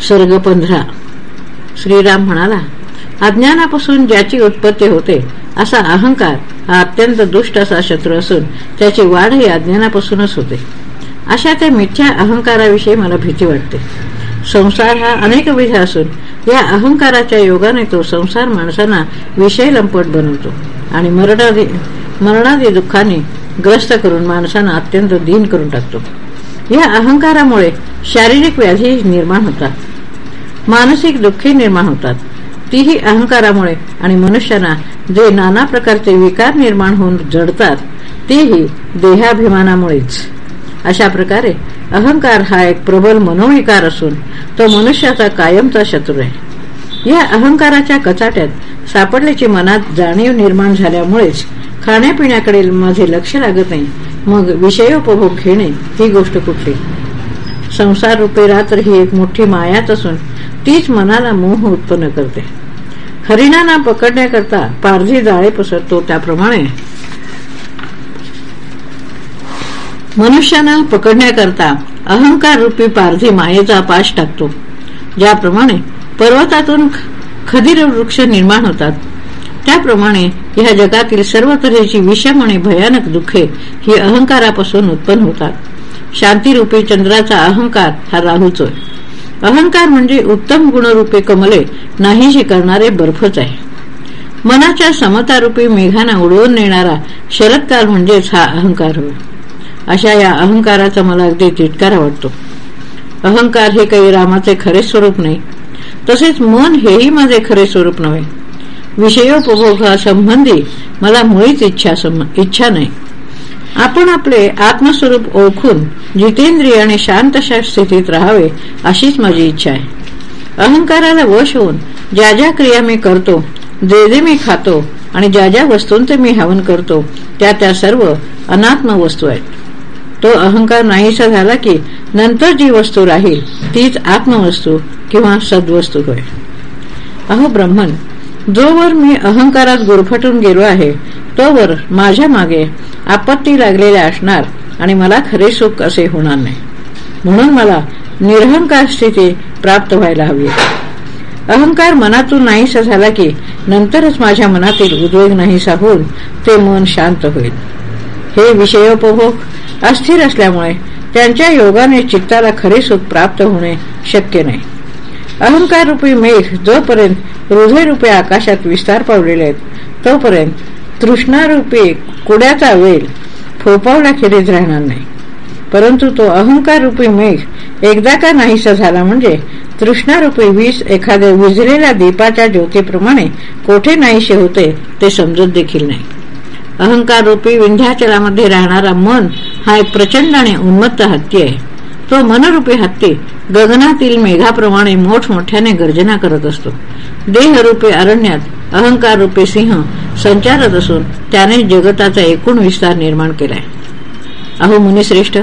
सर्ग पंधरा. श्रीराम म्हणाला अज्ञानापासून ज्याची उत्पत्ती होते असा अहंकार हा अत्यंत दुष्ट असा शत्रू असून त्याची वाढ ही अज्ञानापासूनच होते. अशा त्या मिथ्या अहंकाराविषयी मला भीती वाटते. संसार हा अनेक विध असून या अहंकाराच्या योगाने तो संसार माणसांना विषय लंपट बनवतो आणि मरणादी मरणादी दुःखाने ग्रस्त करून माणसांना अत्यंत दीन करून टाकतो. या अहंकारामुळे शारीरिक व्याधी निर्माण होतात. मानसिक दुःखी निर्माण होतात. तीही अहंकारामुळे आणि मनुष्याना जे नाना प्रकारचे विकार निर्माण होऊन जडतात तेही देहाभिमानामुळेच. अशा प्रकारे अहंकार हा एक प्रबल मनोविकार असून तो मनुष्याचा कायमचा शत्रू आहे. या अहंकाराच्या कचाट्यात सापडल्याची मनात जाणीव निर्माण झाल्यामुळेच खाण्यापिण्याकडे माझे लक्ष लागत नाही मग विषयोपभोग घेणे ही गोष्ट कुठली? संसार रूपे रात्र ही एक मोठी मायाच असून तीच मनाला मोह उत्पन्न करते. हरिणांना पकडण्याकरता पारधी जाळे पसरतो त्याप्रमाणे. मनुष्यानं पकडण्याकरता अहंकार रूपी पारधी मायेचा पाश टाकतो. ज्याप्रमाणे पर्वतातून खदीर वृक्ष निर्माण होतात. त्याप्रमाणे या जगातील सर्व तऱ्हेची विषम आणि भयानक दुःखे ही अहंकारापासून उत्पन्न होतात. शांतीरूपी चंद्राचा अहंकार हा राहूच अहंकार म्हणजे उत्तम गुणरूपे कमले नाहीशी करणारे बर्फच आहे. मनाच्या समतारूपी मेघांना उडवून नेणारा शरदकाल म्हणजेच हा अहंकार होय. अशा या अहंकाराचा मला अगदी तिटकारा वाटतो. अहंकार हे काही रामाचे खरे स्वरूप नाही. तसेच मन हेही माझे खरे स्वरूप नव्हे. विषयोपभोगासंबंधी मला मुळीच इच्छा इच्छा नाही. आपण आपले आत्मस्वरूप ओळखून जितेंद्रिय आणि शांतशा स्थितीत राहावे अशीच माझी इच्छा आहे. अहंकाराला वश होऊन ज्या ज्या क्रिया मी करतो जे जे मी खातो आणि ज्या ज्या वस्तूंचे मी हवन करतो त्या त्या सर्व अनात्म वस्तू आहेत. तो अहंकार नाहीसा झाला की नंतर जी वस्तू राहील तीच आत्मवस्तू किंवा सद्वस्तू होय. अहो ब्रह्मन जोवर मी अहंकारात गुरफटून गेलो आहे तोवर माझ्या मागे आपत्ती लागलेल्या असणार आणि मला खरे सुख असे होणार नाही. म्हणून मला निरहंकार स्थिती प्राप्त व्हायला हवी. अहंकार मनातून नाहीसा झाला की नंतरच माझ्या मनातील उद्वेग नाहीसा होऊन ते मन शांत होईल. हे विषयोपभोग अस्थिर असल्यामुळे त्यांच्या योगाने चित्ताला खरे सुख प्राप्त होणे शक्य नाही. अलंकार रूपी मेघ जोपर्यंत हृदयरूपे आकाशात विस्तार पावलेले आहेत तोपर्यंत तृष्णारूपी कुड्याचा वेल फोपावल्याखेरीज राहणार नाही. परंतु तो अहंकार रूपी मेघ एकदा का नाहीसा झाला म्हणजे तृष्णारूपी वीस एखाद्या विजलेल्या दीपाच्या ज्योतीप्रमाणे कोठे नाहीसे होते ते समजत देखील नाही. अहंकार रूपी विंध्याचलामध्ये राहणारा मन हा एक प्रचंड आणि उन्मत्त हत्ती आहे. तो मनरूपी हत्ती गगनातील मेघाप्रमाणे मोठमोठ्याने गर्जना करत असतो. देहरूपे अरण्यात अहंकार रूपे सिंह संचारत असून त्याने जगताचा एकूण विस्तार निर्माण केलाय. अहो मुनिश्रेष्ठ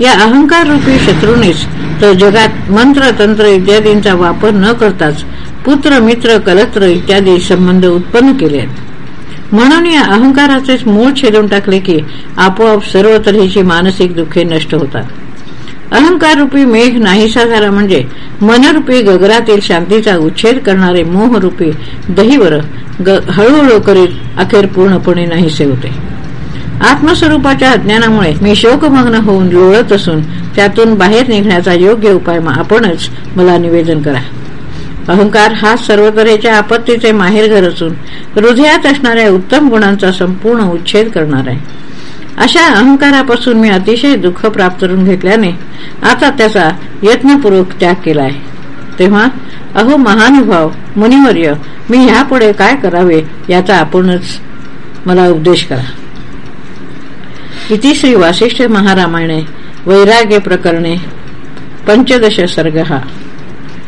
या अहंकार रूपी शत्रूनेच तर जगात मंत्र तंत्र इत्यादींचा वापर न करताच पुत्र मित्र कलत्र इत्यादी संबंध उत्पन्न केले आहेत. म्हणून या अहंकाराचेच मूळ छेदून टाकले की आपोआप सर्व तऱ्हेची मानसिक दुःखे नष्ट होतात. अहंकार रूपी मेघ नाहीसा झाला म्हणजे मनरूपी गगरातील शांतीचा उच्छेद करणारे मोहरूपी दहीवर हळूहळू करीत अखेर पूर्णपणे नाहीसे होते. आत्मस्वरूपाच्या अज्ञानामुळे मी शोकमग्न होऊन लोळत असून त्यातून बाहेर निघण्याचा योग्य उपाय आपणच मला निवेदन करा. अहंकार हा सर्व तऱ्हेच्या आपत्तीचे माहेरघर असून हृदयात असणाऱ्या उत्तम गुणांचा संपूर्ण उच्छेद करणार आहे. अशा अहंकारापासून मी अतिशय दुःख प्राप्त करून घेतल्याने आता त्याचा यत्नपूर्वक त्याग केला आहे तेव्हा अहो महानुभाव मुनिवर्य मी ह्यापुढे काय करावे याचा आपणच मला उपदेश करा. इति श्री वासिष्ठ महारामायणे वैराग्य प्रकरणे पंचदश सर्ग